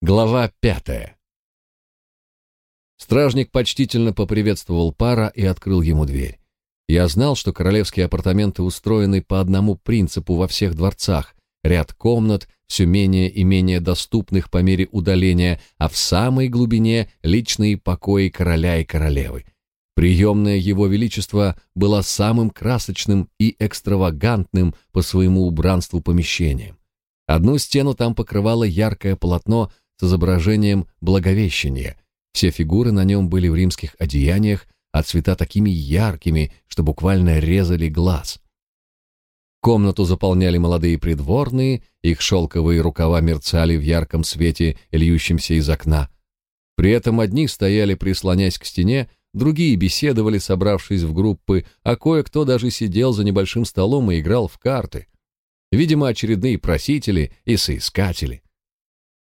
Глава пятая. Стражник почтительно поприветствовал пара и открыл ему дверь. Я знал, что королевские апартаменты устроены по одному принципу во всех дворцах. Ряд комнат, все менее и менее доступных по мере удаления, а в самой глубине личные покои короля и королевы. Приемное его величество было самым красочным и экстравагантным по своему убранству помещением. Одну стену там покрывало яркое полотно с изображением Благовещения. Все фигуры на нем были в римских одеяниях, а цвета такими яркими, что буквально резали глаз. Комнату заполняли молодые придворные, их шелковые рукава мерцали в ярком свете, льющемся из окна. При этом одни стояли, прислонясь к стене, другие беседовали, собравшись в группы, а кое-кто даже сидел за небольшим столом и играл в карты. Видимо, очередные просители и соискатели.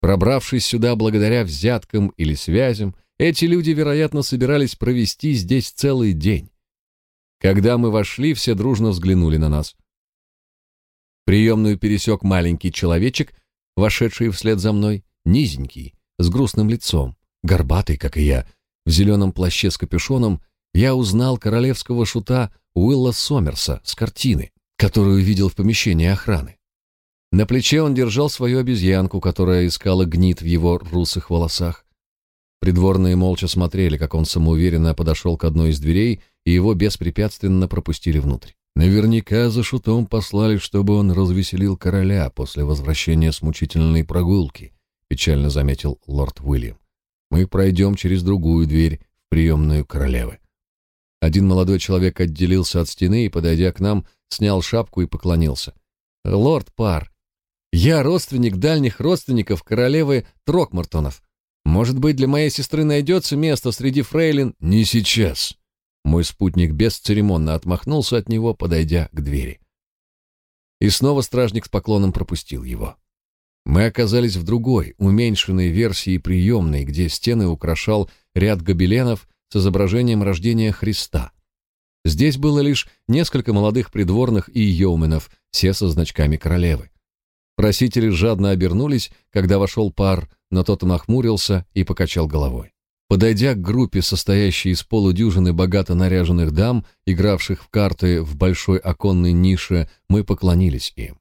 Пробравшись сюда благодаря взяткам или связям, эти люди, вероятно, собирались провести здесь целый день. Когда мы вошли, все дружно взглянули на нас. Приемную пересек маленький человечек, вошедший вслед за мной, низенький, с грустным лицом, горбатый, как и я, в зеленом плаще с капюшоном, я узнал королевского шута Уилла Сомерса с картины, которую видел в помещении охраны. На плече он держал свою обезьянку, которая искала гнит в его русых волосах. Придворные молча смотрели, как он самоуверенно подошел к одной из дверей, и его беспрепятственно пропустили внутрь. Наверняка за шутом послали, чтобы он развеселил короля после возвращения с мучительной прогулки, печально заметил лорд Уильям. Мы пройдем через другую дверь в приемную королевы. Один молодой человек отделился от стены и, подойдя к нам, снял шапку и поклонился. «Лорд Пар, я родственник дальних родственников королевы Трокмартонов. Может быть, для моей сестры найдется место среди фрейлин? Не сейчас. Мой спутник бесцеремонно отмахнулся от него, подойдя к двери. И снова стражник с поклоном пропустил его. Мы оказались в другой, уменьшенной версии приемной, где стены украшал ряд гобеленов с изображением рождения Христа. Здесь было лишь несколько молодых придворных и йоуменов, все со значками королевы. Просители жадно обернулись, когда вошел пар, но тот нахмурился и покачал головой. Подойдя к группе, состоящей из полудюжины богато наряженных дам, игравших в карты в большой оконной нише, мы поклонились им.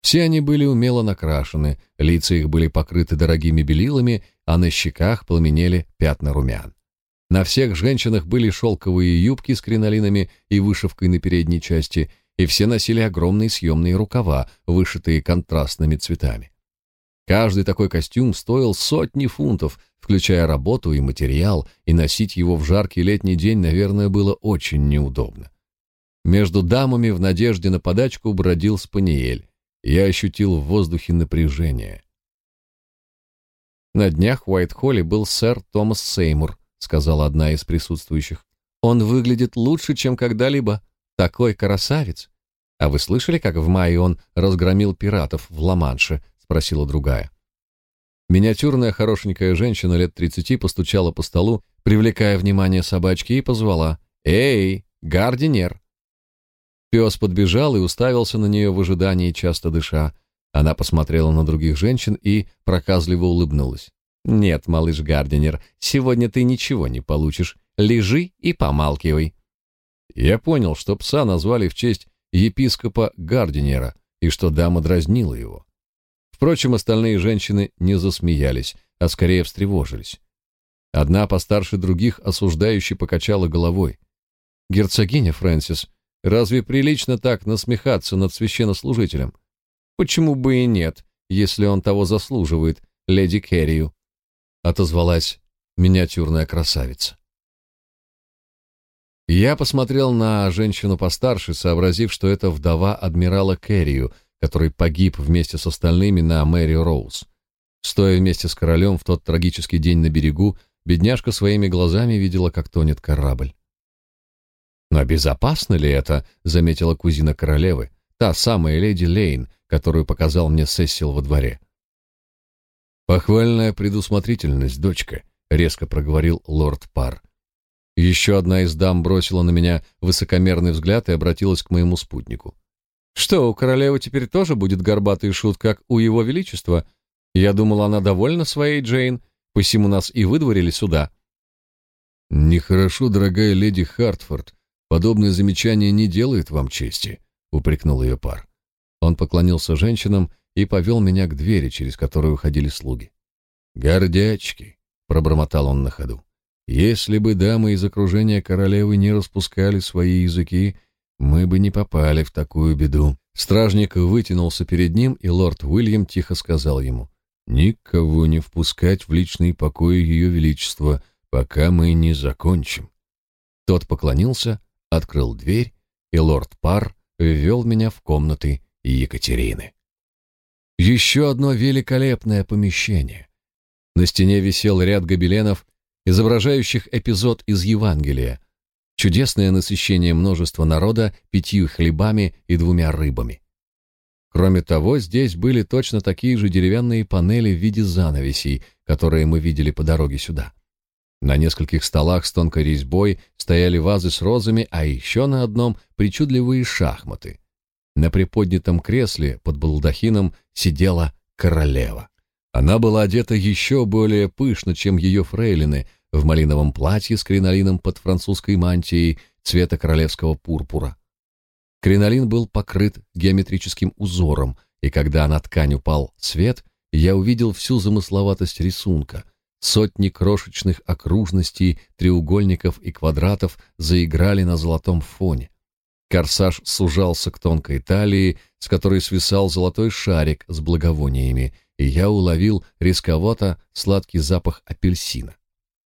Все они были умело накрашены, лица их были покрыты дорогими белилами, а на щеках пламенели пятна румян. На всех женщинах были шелковые юбки с кринолинами и вышивкой на передней части – и все носили огромные съемные рукава, вышитые контрастными цветами. Каждый такой костюм стоил сотни фунтов, включая работу и материал, и носить его в жаркий летний день, наверное, было очень неудобно. Между дамами в надежде на подачку бродил спаниель. Я ощутил в воздухе напряжение. На днях в Уайт-Холле был сэр Томас Сеймур, сказала одна из присутствующих. Он выглядит лучше, чем когда-либо. Такой красавец! А вы слышали, как в мае он разгромил пиратов в Ла-Манше? спросила другая. Миниатюрная хорошенькая женщина лет тридцати постучала по столу, привлекая внимание собачки, и позвала: "Эй, гардинер!" Пес подбежал и уставился на нее в ожидании, часто дыша. Она посмотрела на других женщин и проказливо улыбнулась. «Нет, малыш Гардинер, сегодня ты ничего не получишь. Лежи и помалкивай». Я понял, что пса назвали в честь епископа Гардинера и что дама дразнила его. Впрочем, остальные женщины не засмеялись, а скорее встревожились. Одна постарше других осуждающе покачала головой. «Герцогиня Фрэнсис, разве прилично так насмехаться над священнослужителем? Почему бы и нет, если он того заслуживает, леди Керрию?» Отозвалась миниатюрная красавица. Я посмотрел на женщину постарше, сообразив, что это вдова адмирала Керрию, который погиб вместе с остальными на Мэри Роуз. Стоя вместе с королем в тот трагический день на берегу, бедняжка своими глазами видела, как тонет корабль. «Но безопасно ли это?» — заметила кузина королевы, та самая леди Лейн, которую показал мне Сессил во дворе. «Похвальная предусмотрительность, дочка», — резко проговорил лорд Пар. Еще одна из дам бросила на меня высокомерный взгляд и обратилась к моему спутнику. «Что, у королевы теперь тоже будет горбатый шут, как у его величества? Я думал, она довольна своей Джейн, посему нас и выдворили сюда. Нехорошо, дорогая леди Хартфорд. Подобное замечание не делает вам чести, упрекнул ее пар. Он поклонился женщинам и повел меня к двери, через которую уходили слуги. Гордячки, пробормотал он на ходу. Если бы дамы из окружения королевы не распускали свои языки, мы бы не попали в такую беду. Стражник вытянулся перед ним, и лорд Уильям тихо сказал ему: "Никого не впускать в личный покой ее величества, пока мы не закончим". Тот поклонился, открыл дверь, и лорд Пар ввел меня в комнаты Екатерины. Еще одно великолепное помещение. На стене висел ряд гобеленов, изображающих эпизод из Евангелия. Чудесное насыщение множества народа пятью хлебами и двумя рыбами. Кроме того, здесь были точно такие же деревянные панели в виде занавесей, которые мы видели по дороге сюда. На нескольких столах с тонкой резьбой стояли вазы с розами, а еще на одном причудливые шахматы. На приподнятом кресле под балдахином сидела королева. Она была одета еще более пышно, чем ее фрейлины, в малиновом платье с кринолином под французской мантией цвета королевского пурпура. Кринолин был покрыт геометрическим узором, и когда на ткань упал свет, я увидел всю замысловатость рисунка. Сотни крошечных окружностей, треугольников и квадратов заиграли на золотом фоне. Корсаж сужался к тонкой талии, с которой свисал золотой шарик с благовониями, и я уловил рисковато сладкий запах апельсина.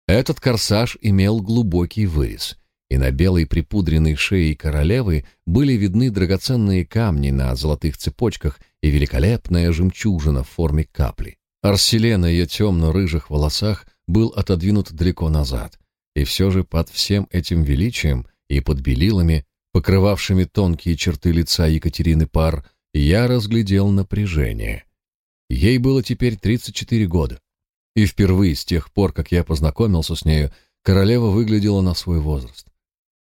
Этот корсаж имел глубокий вырез, и на белой припудренной шее королевы были видны драгоценные камни на золотых цепочках и великолепная жемчужина в форме капли. Арселен на ее темно-рыжих волосах был отодвинут далеко назад, и все же под всем этим величием и под белилами, покрывавшими тонкие черты лица Екатерины Пар, я разглядел напряжение. Ей было теперь 34 года. И впервые с тех пор, как я познакомился с нею, королева выглядела на свой возраст.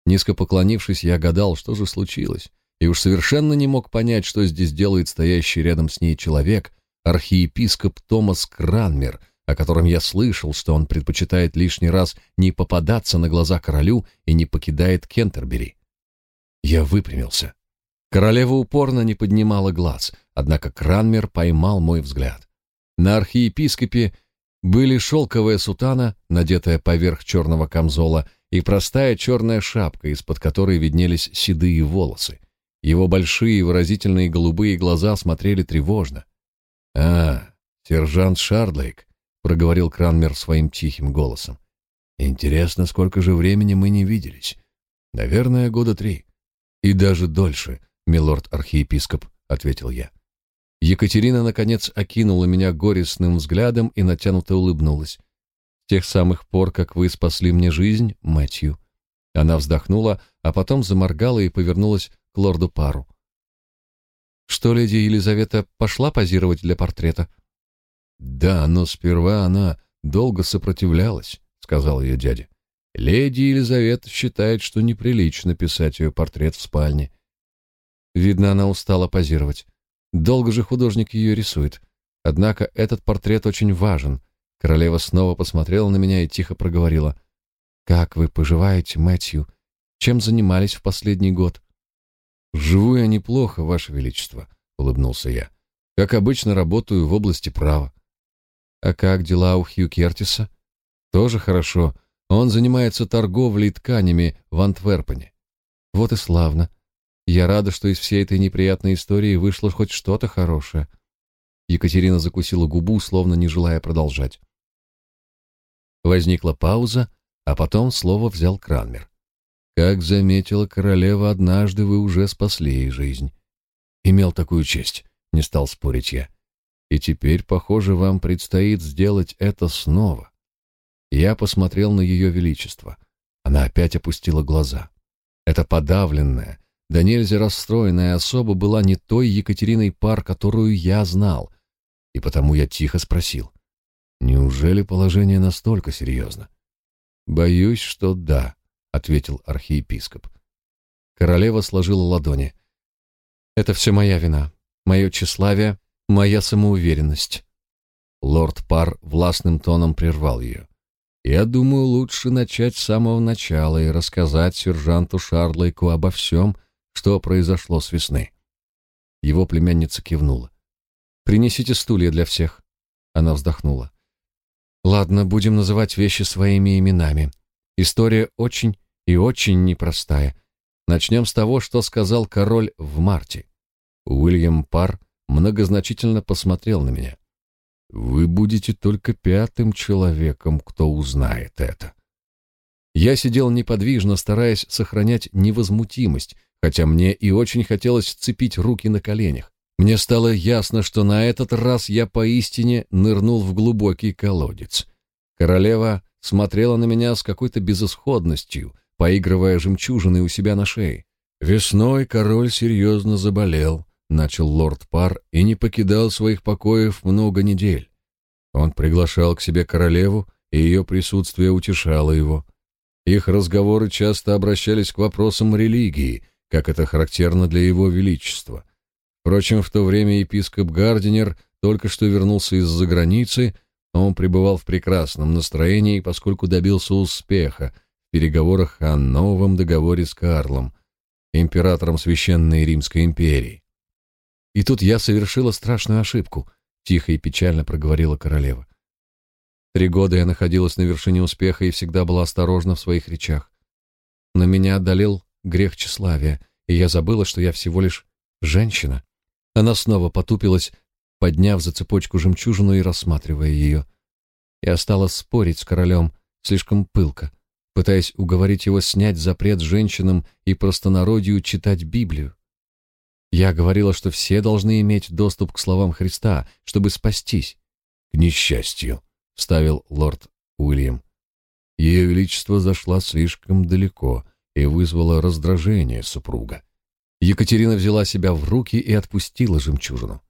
Низко поклонившись, я гадал, что же случилось, и уж совершенно не мог понять, что здесь делает стоящий рядом с ней человек, архиепископ Томас Кранмер, о котором я слышал, что он предпочитает лишний раз не попадаться на глаза королю и не покидает Кентербери. Я выпрямился. Королева упорно не поднимала глаз, однако Кранмер поймал мой взгляд. На архиепископе были шелковая сутана, надетая поверх черного камзола, и простая черная шапка, из-под которой виднелись седые волосы. Его большие выразительные голубые глаза смотрели тревожно. «А, сержант Шардлейк», — проговорил Кранмер своим тихим голосом. «Интересно, сколько же времени мы не виделись? Наверное, года три. И даже дольше, милорд-архиепископ», — ответил я. Екатерина, наконец, окинула меня горестным взглядом и натянуто улыбнулась. «С тех самых пор, как вы спасли мне жизнь, Мэтью». Она вздохнула, а потом заморгала и повернулась к лорду Пару. «Что, леди Елизавета пошла позировать для портрета?» «Да, но сперва она долго сопротивлялась», — сказал ее дядя. «Леди Елизавета считает, что неприлично писать ее портрет в спальне». Видно, она устала позировать. Долго же художник ее рисует. Однако этот портрет очень важен. Королева снова посмотрела на меня и тихо проговорила. «Как вы поживаете, Мэтью? Чем занимались в последний год?» «Живу я неплохо, Ваше Величество», — улыбнулся я. «Как обычно, работаю в области права». «А как дела у Хью Кертиса?» «Тоже хорошо. Он занимается торговлей тканями в Антверпене». «Вот и славно. Я рада, что из всей этой неприятной истории вышло хоть что-то хорошее. Екатерина закусила губу, словно не желая продолжать. Возникла пауза, а потом слово взял Кранмер. Как заметила королева, однажды вы уже спасли ей жизнь. Имел такую честь, не стал спорить я. И теперь, похоже, вам предстоит сделать это снова. Я посмотрел на ее величество. Она опять опустила глаза. Это подавленная, да нельзя расстроенная особа была не той Екатериной Пар, которую я знал, и потому я тихо спросил, «Неужели положение настолько серьезно?» «Боюсь, что да», — ответил архиепископ. Королева сложила ладони. «Это все моя вина, мое тщеславие, моя самоуверенность. Лорд Пар властным тоном прервал ее. «Я думаю, лучше начать с самого начала и рассказать сержанту Шарлайку обо всем, что произошло с весны». Его племянница кивнула. «Принесите стулья для всех». Она вздохнула. «Ладно, будем называть вещи своими именами. История очень и очень непростая. Начнем с того, что сказал король в марте. Уильям Пар многозначительно посмотрел на меня. Вы будете только пятым человеком, кто узнает это. Я сидел неподвижно, стараясь сохранять невозмутимость, хотя мне и очень хотелось сцепить руки на коленях. Мне стало ясно, что на этот раз я поистине нырнул в глубокий колодец. Королева смотрела на меня с какой-то безысходностью — поигрывая жемчужиной у себя на шее. Весной король серьезно заболел, начал лорд Пар и не покидал своих покоев много недель. Он приглашал к себе королеву, и ее присутствие утешало его. Их разговоры часто обращались к вопросам религии, как это характерно для его величества. Впрочем, в то время епископ Гардинер только что вернулся из-за границы, он пребывал в прекрасном настроении, поскольку добился успеха — переговорах о новом договоре с Карлом, императором Священной Римской империи. И тут я совершила страшную ошибку, тихо и печально проговорила королева. Три года я находилась на вершине успеха и всегда была осторожна в своих речах. Но меня одолел грех тщеславия, и я забыла, что я всего лишь женщина. Она снова потупилась, подняв за цепочку жемчужину и рассматривая ее. Я стала спорить с королем, слишком пылко пытаясь уговорить его снять запрет женщинам и простонародью читать Библию. Я говорила, что все должны иметь доступ к словам Христа, чтобы спастись. К несчастью, вставил лорд Уильям. Ее величество зашла слишком далеко и вызвала раздражение супруга. Екатерина взяла себя в руки и отпустила жемчужину.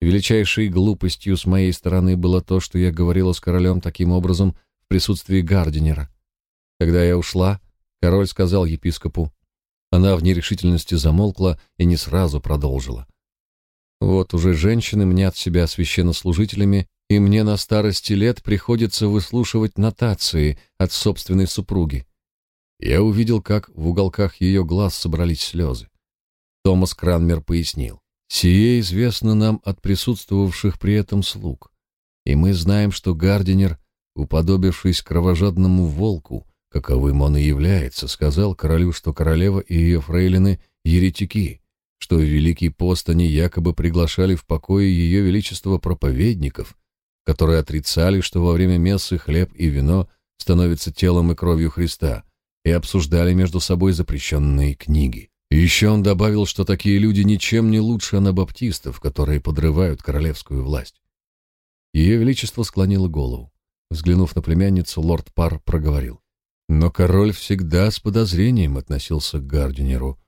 Величайшей глупостью с моей стороны было то, что я говорила с королем таким образом в присутствии Гардинера. Когда я ушла, король сказал епископу. Она в нерешительности замолкла и не сразу продолжила. Вот уже женщины мнят себя священнослужителями, и мне на старости лет приходится выслушивать нотации от собственной супруги. Я увидел, как в уголках ее глаз собрались слезы. Томас Кранмер пояснил. «Сие известно нам от присутствовавших при этом слуг, и мы знаем, что Гардинер, уподобившись кровожадному волку, каковым он и является, сказал королю, что королева и ее фрейлины — еретики, что в Великий пост они якобы приглашали в покое ее величество проповедников, которые отрицали, что во время мессы хлеб и вино становятся телом и кровью Христа, и обсуждали между собой запрещенные книги. Еще он добавил, что такие люди ничем не лучше анабаптистов, которые подрывают королевскую власть. Ее величество склонило голову. Взглянув на племянницу, лорд Пар проговорил. Но король всегда с подозрением относился к Гардинеру.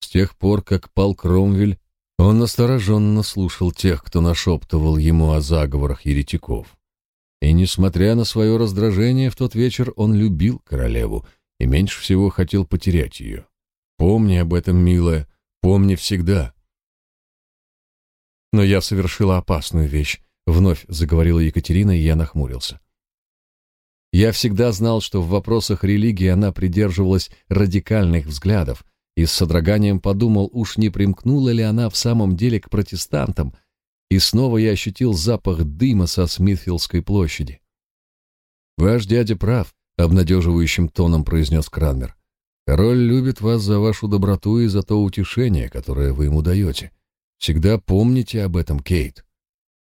С тех пор, как пал Кромвель, он настороженно слушал тех, кто нашептывал ему о заговорах еретиков. И, несмотря на свое раздражение, в тот вечер он любил королеву и меньше всего хотел потерять ее. Помни об этом, милая, помни всегда. Но я совершила опасную вещь, вновь заговорила Екатерина, и я нахмурился. Я всегда знал, что в вопросах религии она придерживалась радикальных взглядов, и с содроганием подумал, уж не примкнула ли она в самом деле к протестантам, и снова я ощутил запах дыма со Смитфилдской площади. «Ваш дядя прав», — обнадеживающим тоном произнес Кранмер. «Король любит вас за вашу доброту и за то утешение, которое вы ему даете. Всегда помните об этом, Кейт».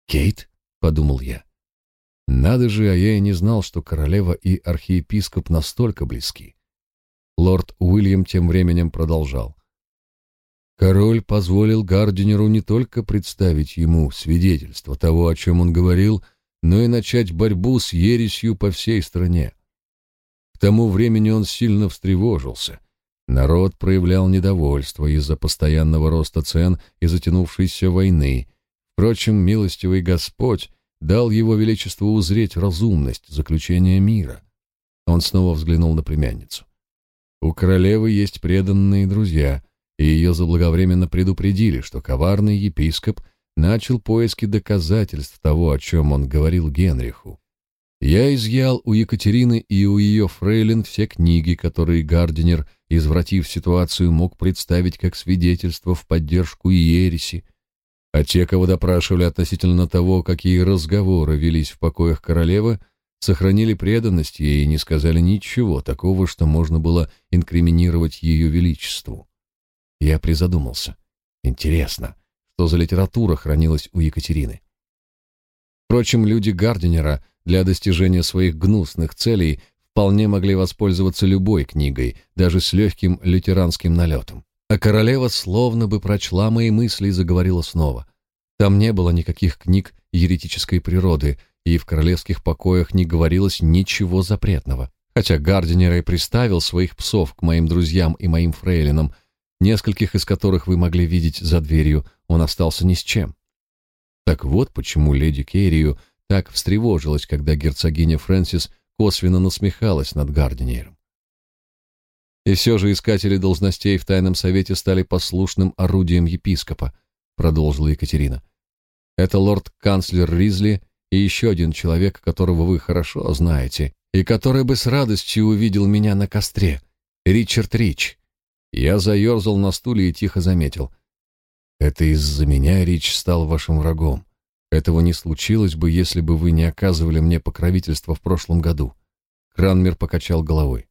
«Кейт?» — подумал я. Надо же, а я и не знал, что королева и архиепископ настолько близки. Лорд Уильям тем временем продолжал. Король позволил Гардинеру не только представить ему свидетельство того, о чем он говорил, но и начать борьбу с ересью по всей стране. Тому времени он сильно встревожился. Народ проявлял недовольство из-за постоянного роста цен и затянувшейся войны. Впрочем, милостивый Господь дал его величеству узреть разумность заключения мира. Он снова взглянул на племянницу. У королевы есть преданные друзья, и ее заблаговременно предупредили, что коварный епископ начал поиски доказательств того, о чем он говорил Генриху. Я изъял у Екатерины и у ее фрейлин все книги, которые Гардинер, извратив ситуацию, мог представить как свидетельство в поддержку ереси, а те, кого допрашивали относительно того, какие разговоры велись в покоях королевы, сохранили преданность ей и не сказали ничего такого, что можно было инкриминировать ее величеству. Я призадумался. Интересно, что за литература хранилась у Екатерины? Впрочем, люди Гардинера для достижения своих гнусных целей вполне могли воспользоваться любой книгой, даже с легким лютеранским налетом. А королева словно бы прочла мои мысли и заговорила снова. Там не было никаких книг еретической природы, и в королевских покоях не говорилось ничего запретного. Хотя Гардинер и приставил своих псов к моим друзьям и моим фрейлинам, нескольких из которых вы могли видеть за дверью, он остался ни с чем. Так вот почему леди Керрию так встревожилась, когда герцогиня Фрэнсис косвенно насмехалась над Гардинером. И все же искатели должностей в тайном совете стали послушным орудием епископа, продолжила Екатерина. Это лорд-канцлер Ризли и еще один человек, которого вы хорошо знаете, и который бы с радостью увидел меня на костре. Ричард Рич. Я заерзал на стуле и тихо заметил. Это из-за меня Рич стал вашим врагом. Этого не случилось бы, если бы вы не оказывали мне покровительство в прошлом году. Кранмер покачал головой.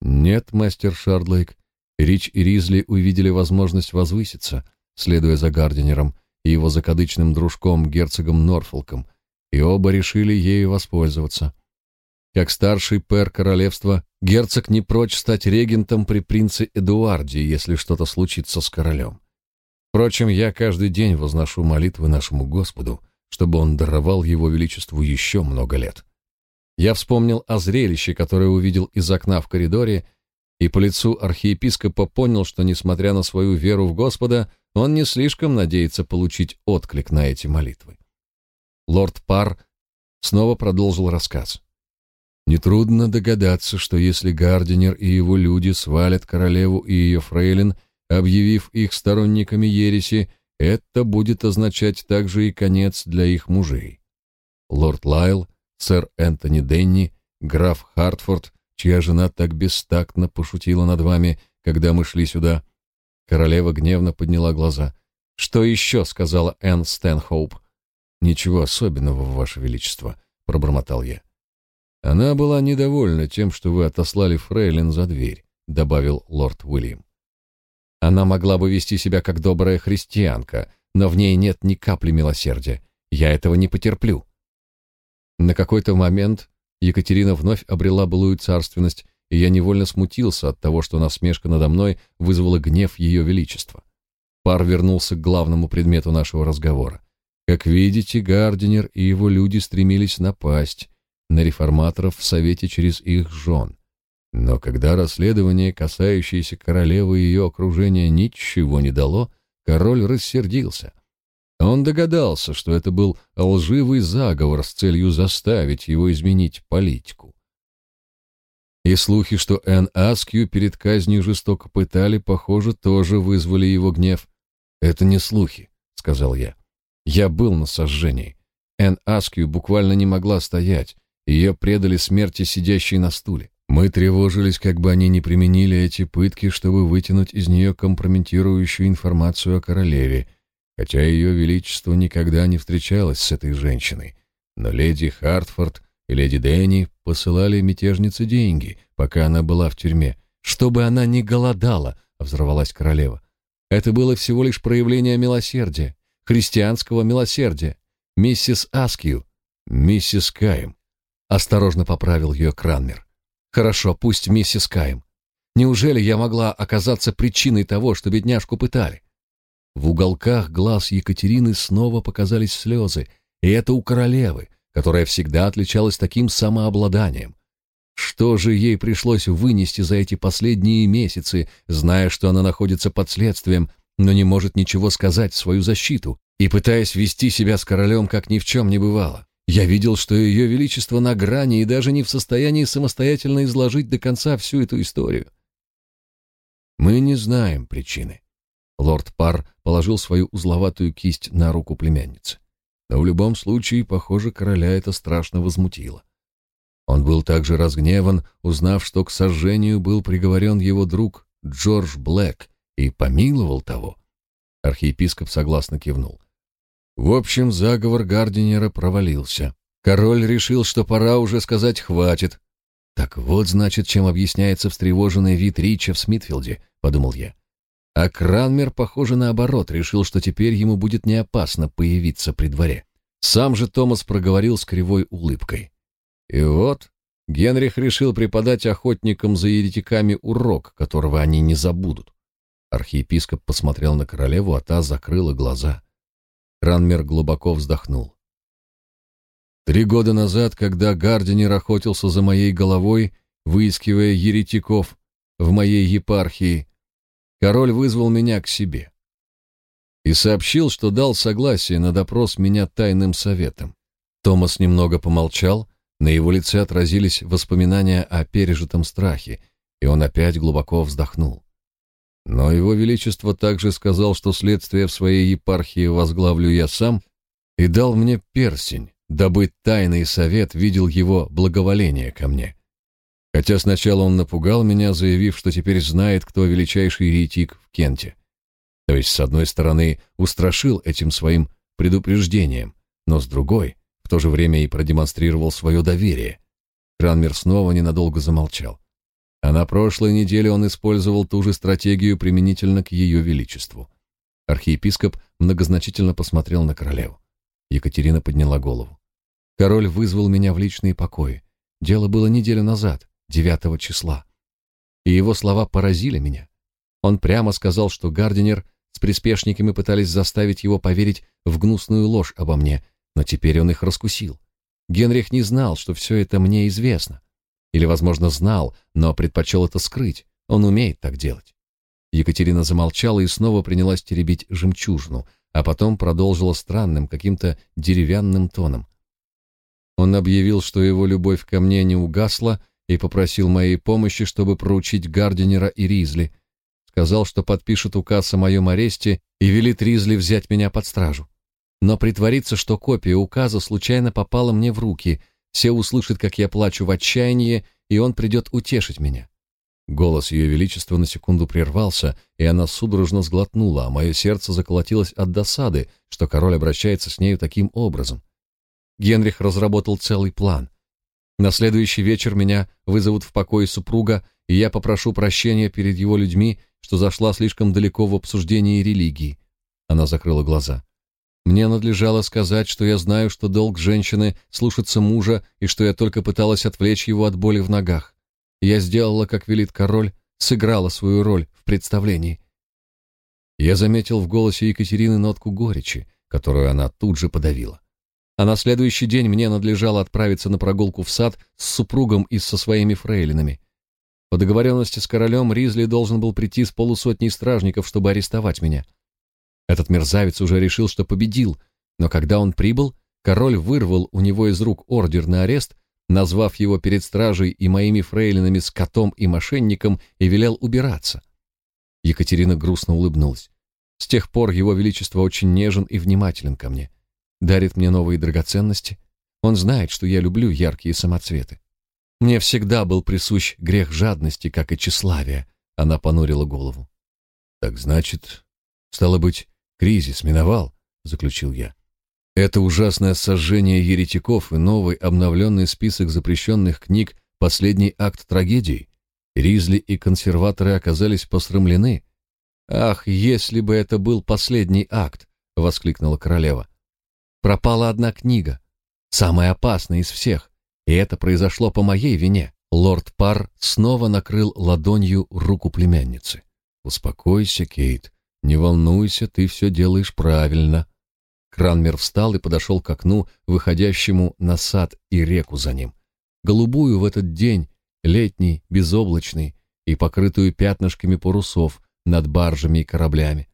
Нет, мастер Шардлейк, Рич и Ризли увидели возможность возвыситься, следуя за Гардинером и его закадычным дружком герцогом Норфолком, и оба решили ею воспользоваться. Как старший пэр королевства, герцог не прочь стать регентом при принце Эдуарде, если что-то случится с королем. Впрочем, я каждый день возношу молитвы нашему Господу, чтобы он даровал его величеству еще много лет. Я вспомнил о зрелище, которое увидел из окна в коридоре, и по лицу архиепископа понял, что, несмотря на свою веру в Господа, он не слишком надеется получить отклик на эти молитвы. Лорд Пар снова продолжил рассказ. Нетрудно догадаться, что если Гардинер и его люди свалят королеву и ее фрейлин, объявив их сторонниками ереси, это будет означать также и конец для их мужей. Лорд Лайл сэр Энтони Денни, граф Хартфорд, чья жена так бестактно пошутила над вами, когда мы шли сюда. Королева гневно подняла глаза. «Что еще?» — сказала Энн Стэнхоуп. «Ничего особенного, Ваше Величество», — пробормотал я. «Она была недовольна тем, что вы отослали Фрейлин за дверь», — добавил лорд Уильям. «Она могла бы вести себя как добрая христианка, но в ней нет ни капли милосердия. Я этого не потерплю». На какой-то момент Екатерина вновь обрела былую царственность, и я невольно смутился от того, что насмешка надо мной вызвала гнев ее величества. Пар вернулся к главному предмету нашего разговора. Как видите, Гардинер и его люди стремились напасть на реформаторов в Совете через их жен. Но когда расследование, касающееся королевы и ее окружения, ничего не дало, король рассердился. Он догадался, что это был лживый заговор с целью заставить его изменить политику. И слухи, что Энн Аскью перед казнью жестоко пытали, похоже, тоже вызвали его гнев. «Это не слухи», — сказал я. «Я был на сожжении. Энн Аскью буквально не могла стоять. Ее предали смерти сидящей на стуле. Мы тревожились, как бы они не применили эти пытки, чтобы вытянуть из нее компрометирующую информацию о королеве, хотя ее величество никогда не встречалось с этой женщиной. Но леди Хартфорд и леди Дэнни посылали мятежнице деньги, пока она была в тюрьме, чтобы она не голодала, взорвалась королева. Это было всего лишь проявление милосердия, христианского милосердия. Миссис Аскью, миссис Каем. Осторожно поправил ее Кранмер. Хорошо, пусть миссис Каем. Неужели я могла оказаться причиной того, что бедняжку пытали? В уголках глаз Екатерины снова показались слезы, и это у королевы, которая всегда отличалась таким самообладанием. Что же ей пришлось вынести за эти последние месяцы, зная, что она находится под следствием, но не может ничего сказать в свою защиту, и пытаясь вести себя с королем, как ни в чем не бывало? Я видел, что ее величество на грани и даже не в состоянии самостоятельно изложить до конца всю эту историю. Мы не знаем причины. Лорд Пар положил свою узловатую кисть на руку племянницы. Но в любом случае, похоже, короля это страшно возмутило. Он был также разгневан, узнав, что к сожжению был приговорен его друг Джордж Блэк, и помиловал того. Архиепископ согласно кивнул. В общем, заговор Гардинера провалился. Король решил, что пора уже сказать «хватит». «Так вот, значит, чем объясняется встревоженный вид Рича в Смитфилде», — подумал я. А Кранмер, похоже, наоборот, решил, что теперь ему будет не опасно появиться при дворе. Сам же Томас проговорил с кривой улыбкой. И вот Генрих решил преподать охотникам за еретиками урок, которого они не забудут. Архиепископ посмотрел на королеву, а та закрыла глаза. Кранмер глубоко вздохнул. Три года назад, когда Гардинер охотился за моей головой, выискивая еретиков в моей епархии, король вызвал меня к себе и сообщил, что дал согласие на допрос меня тайным советом. Томас немного помолчал, на его лице отразились воспоминания о пережитом страхе, и он опять глубоко вздохнул. Но его величество также сказал, что следствие в своей епархии возглавлю я сам, и дал мне перстень, дабы тайный совет видел его благоволение ко мне. Хотя сначала он напугал меня, заявив, что теперь знает, кто величайший еретик в Кенте. То есть, с одной стороны, устрашил этим своим предупреждением, но с другой, в то же время и продемонстрировал свое доверие. Кранмер снова ненадолго замолчал. А на прошлой неделе он использовал ту же стратегию применительно к ее величеству. Архиепископ многозначительно посмотрел на королеву. Екатерина подняла голову. Король вызвал меня в личные покои. Дело было неделю назад, 9 числа. И его слова поразили меня. Он прямо сказал, что Гардинер с приспешниками пытались заставить его поверить в гнусную ложь обо мне, но теперь он их раскусил. Генрих не знал, что все это мне известно. Или, возможно, знал, но предпочел это скрыть. Он умеет так делать. Екатерина замолчала и снова принялась теребить жемчужину, а потом продолжила странным, каким-то деревянным тоном. Он объявил, что его любовь ко мне не угасла, и попросил моей помощи, чтобы проучить Гардинера и Ризли. Сказал, что подпишет указ о моем аресте и велит Ризли взять меня под стражу. Но притвориться, что копия указа случайно попала мне в руки — все услышат, как я плачу в отчаянии, и он придет утешить меня. Голос Ее Величества на секунду прервался, и она судорожно сглотнула, а мое сердце заколотилось от досады, что король обращается с нею таким образом. Генрих разработал целый план. На следующий вечер меня вызовут в покое супруга, и я попрошу прощения перед его людьми, что зашла слишком далеко в обсуждении религии. Она закрыла глаза. Мне надлежало сказать, что я знаю, что долг женщины слушаться мужа и что я только пыталась отвлечь его от боли в ногах. Я сделала, как велит король, сыграла свою роль в представлении. Я заметил в голосе Екатерины нотку горечи, которую она тут же подавила. А на следующий день мне надлежало отправиться на прогулку в сад с супругом и со своими фрейлинами. По договоренности с королем Ризли должен был прийти с полусотней стражников, чтобы арестовать меня — этот мерзавец уже решил, что победил, но когда он прибыл, король вырвал у него из рук ордер на арест, назвав его перед стражей и моими фрейлинами скотом и мошенником, и велел убираться. Екатерина грустно улыбнулась. С тех пор его величество очень нежен и внимателен ко мне. Дарит мне новые драгоценности. Он знает, что я люблю яркие самоцветы. Мне всегда был присущ грех жадности, как и тщеславия. Она понурила голову. Так значит, стало быть, Кризис миновал, заключил я. Это ужасное сожжение еретиков и новый обновленный список запрещенных книг — последний акт трагедии. Ризли и консерваторы оказались посрамлены. «Ах, если бы это был последний акт!» — воскликнула королева. «Пропала одна книга, самая опасная из всех, и это произошло по моей вине». Лорд Пар снова накрыл ладонью руку племянницы. «Успокойся, Кейт. «Не волнуйся, ты все делаешь правильно». Кранмер встал и подошел к окну, выходящему на сад и реку за ним. Голубую в этот день, летний, безоблачный, и покрытую пятнышками парусов над баржами и кораблями.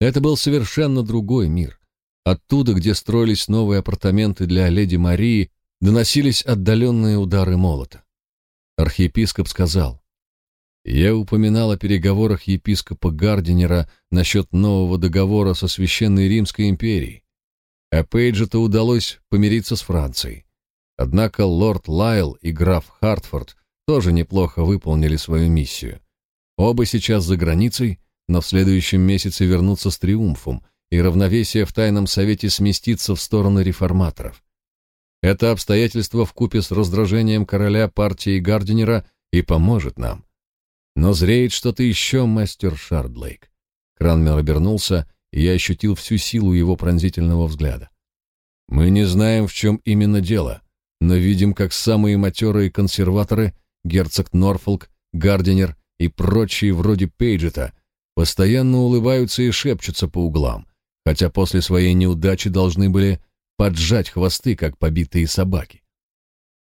Это был совершенно другой мир. Оттуда, где строились новые апартаменты для леди Марии, доносились отдаленные удары молота. Архиепископ сказал, Я упоминал о переговорах епископа Гардинера насчет нового договора со Священной Римской империей. А Пейджету удалось помириться с Францией. Однако лорд Лайл и граф Хартфорд тоже неплохо выполнили свою миссию. Оба сейчас за границей, но в следующем месяце вернутся с триумфом, и равновесие в тайном совете сместится в сторону реформаторов. Это обстоятельство вкупе с раздражением короля партии Гардинера и поможет нам. Но зреет что-то еще, мастер Шардлейк. Кранмер обернулся, и я ощутил всю силу его пронзительного взгляда. Мы не знаем, в чем именно дело, но видим, как самые матерые консерваторы, герцог Норфолк, Гардинер и прочие вроде Пейджета, постоянно улыбаются и шепчутся по углам, хотя после своей неудачи должны были поджать хвосты, как побитые собаки.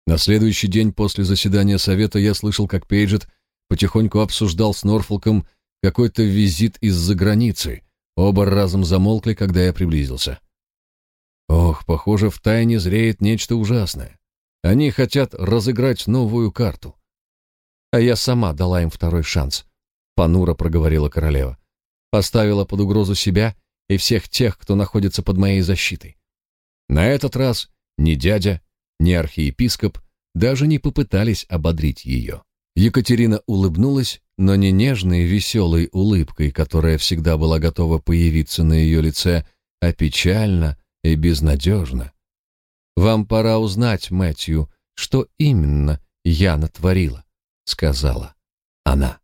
На следующий день после заседания совета я слышал, как Пейджет потихоньку обсуждал с Норфолком какой-то визит из-за границы. Оба разом замолкли, когда я приблизился. Ох, похоже, в тайне зреет нечто ужасное. Они хотят разыграть новую карту. А я сама дала им второй шанс, понуро проговорила королева. Поставила под угрозу себя и всех тех, кто находится под моей защитой. На этот раз ни дядя, ни архиепископ даже не попытались ободрить ее. Екатерина улыбнулась, но не нежной веселой улыбкой, которая всегда была готова появиться на ее лице, а печально и безнадежно. «Вам пора узнать, Мэтью, что именно я натворила», — сказала она.